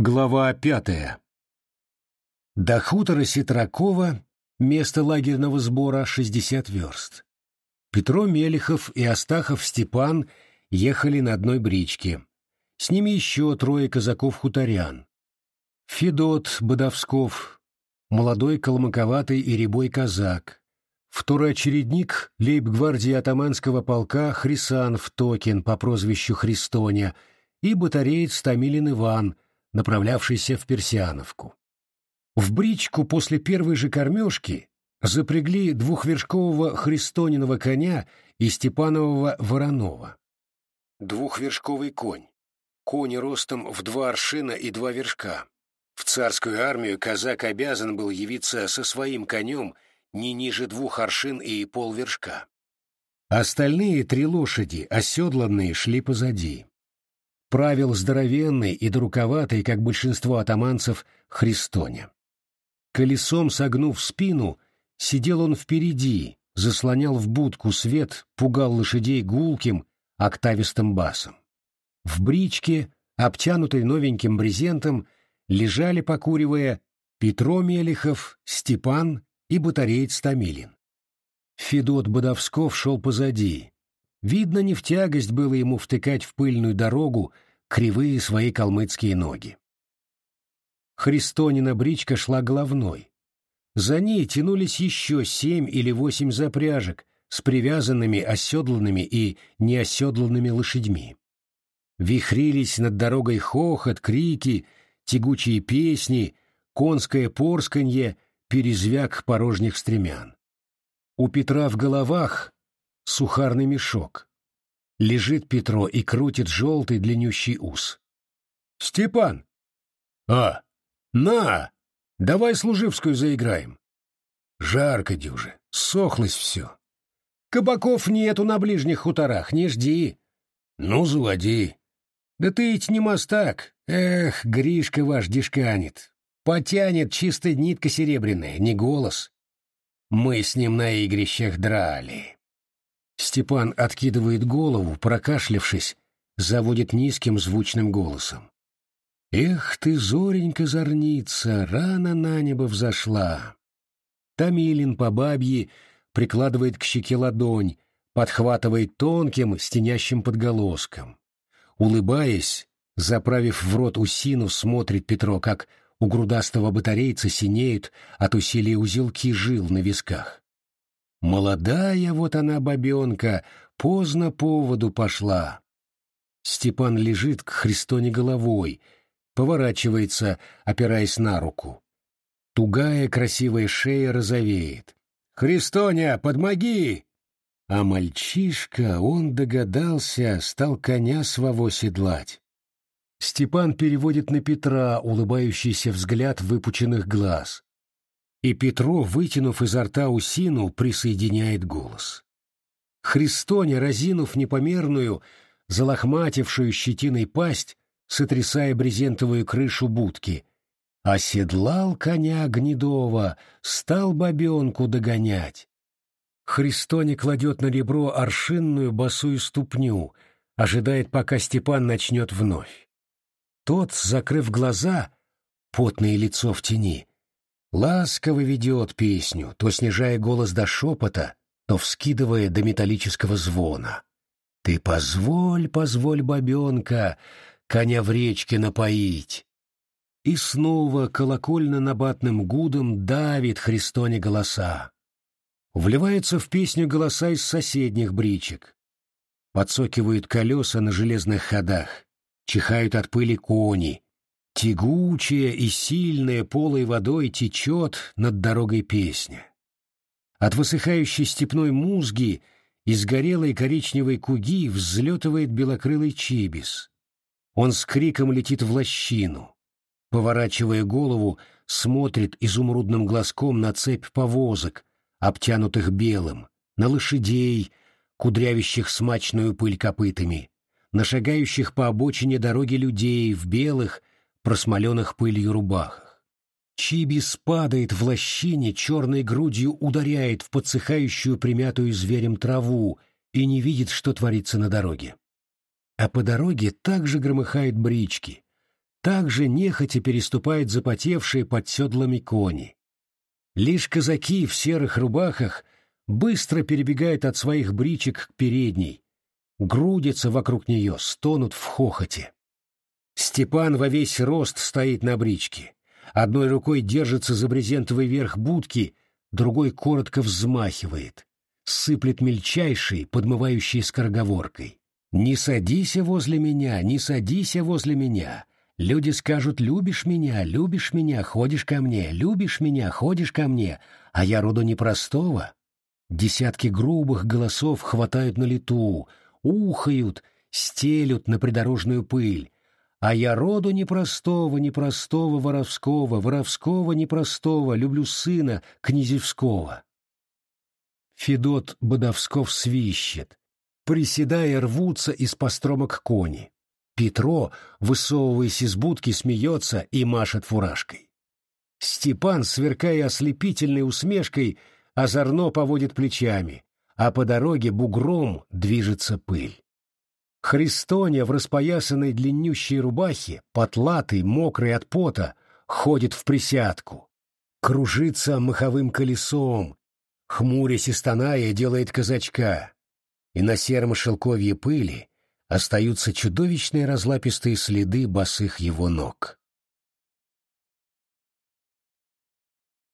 Глава пятая. До хутора Ситракова, место лагерного сбора, 60 верст. Петро Мелехов и Астахов Степан ехали на одной бричке. С ними еще трое казаков-хуторян. Федот Бодовсков, молодой колмаковатый и рябой казак, второочередник лейб-гвардии атаманского полка Хрисанов Токин по прозвищу Христоня и батареец Томилин Иван – направлявшийся в Персиановку. В бричку после первой же кормежки запрягли двухвершкового христониного коня и степанового воронова. Двухвершковый конь. Кони ростом в два аршина и два вершка. В царскую армию казак обязан был явиться со своим конем не ниже двух аршин и полвершка. Остальные три лошади, оседланные, шли позади правил здоровенный и друковатый, как большинство атаманцев, Христоня. Колесом согнув спину, сидел он впереди, заслонял в будку свет, пугал лошадей гулким, октавистым басом. В бричке, обтянутой новеньким брезентом, лежали, покуривая, Петро Мелехов, Степан и батареец Томилин. Федот Бодовсков шел позади, Видно, не в тягость было ему втыкать в пыльную дорогу кривые свои калмыцкие ноги. Христонина бричка шла головной. За ней тянулись еще семь или восемь запряжек с привязанными оседланными и неоседланными лошадьми. Вихрились над дорогой хохот, крики, тягучие песни, конское порсканье, перезвяк порожних стремян. У Петра в головах сухарный мешок. Лежит Петро и крутит желтый длиннющий ус. «Степан!» «А, на! Давай служивскую заиграем!» Жарко дюже, сохлось все. Кабаков нету на ближних хуторах, не жди. Ну, заводи. Да ты ведь не мастак. Эх, Гришка ваш дешканит. Потянет чистая нитка серебряная, не голос. Мы с ним на игрищах драли. Степан откидывает голову, прокашлявшись, заводит низким звучным голосом. «Эх ты, зоренька зорница, рано на небо взошла!» Томилин по бабье прикладывает к щеке ладонь, подхватывает тонким, стенящим подголоском. Улыбаясь, заправив в рот усину, смотрит Петро, как у грудастого батарейца синеют от усилия узелки жил на висках. Молодая вот она бабенка, поздно поводу пошла. Степан лежит к Христоне головой, поворачивается, опираясь на руку. Тугая красивая шея розовеет. «Христоня, подмоги!» А мальчишка, он догадался, стал коня своего седлать. Степан переводит на Петра улыбающийся взгляд выпученных глаз и Петро, вытянув изо рта усину, присоединяет голос. Христоне, разинув непомерную, залохматившую щетиной пасть, сотрясая брезентовую крышу будки, оседлал коня гнедого, стал бабенку догонять. Христоне кладет на ребро аршинную босую ступню, ожидает, пока Степан начнет вновь. Тот, закрыв глаза, потное лицо в тени, ласково ведет песню, то снижая голос до шепота, то вскидывая до металлического звона. «Ты позволь, позволь, бабенка, коня в речке напоить!» И снова колокольно-набатным гудом давит Христоне голоса. Вливаются в песню голоса из соседних бричек. Подсокивают колеса на железных ходах, чихают от пыли кони, Тягучая и сильная полой водой течет над дорогой песня. От высыхающей степной музги из горелой коричневой куги взлетывает белокрылый чибис. Он с криком летит в лощину. Поворачивая голову, смотрит изумрудным глазком на цепь повозок, обтянутых белым, на лошадей, кудрявящих смачную пыль копытами, на шагающих по обочине дороги людей в белых, просмоленных пылью рубахах. Чибис падает в лощине, черной грудью ударяет в подсыхающую примятую зверем траву и не видит, что творится на дороге. А по дороге также громыхают брички. также нехотя переступают запотевшие под седлами кони. Лишь казаки в серых рубахах быстро перебегают от своих бричек к передней, грудятся вокруг нее, стонут в хохоте. Степан во весь рост стоит на бричке. Одной рукой держится за брезентовый верх будки, другой коротко взмахивает, сыплет мельчайшей, подмывающей скороговоркой. «Не садися возле меня, не садися возле меня. Люди скажут, любишь меня, любишь меня, ходишь ко мне, любишь меня, ходишь ко мне, а я роду непростого». Десятки грубых голосов хватают на лету, ухают, стелют на придорожную пыль, а я роду непростого, непростого воровского, воровского непростого, люблю сына князевского. Федот Бодовсков свищет. Приседая, рвутся из постромок кони. Петро, высовываясь из будки, смеется и машет фуражкой. Степан, сверкая ослепительной усмешкой, озорно поводит плечами, а по дороге бугром движется пыль. Христоня в распоясанной длиннющей рубахе, потлатый, мокрый от пота, ходит в присядку. Кружится маховым колесом, хмурясь и стоная, делает казачка. И на сером шелковье пыли остаются чудовищные разлапистые следы босых его ног.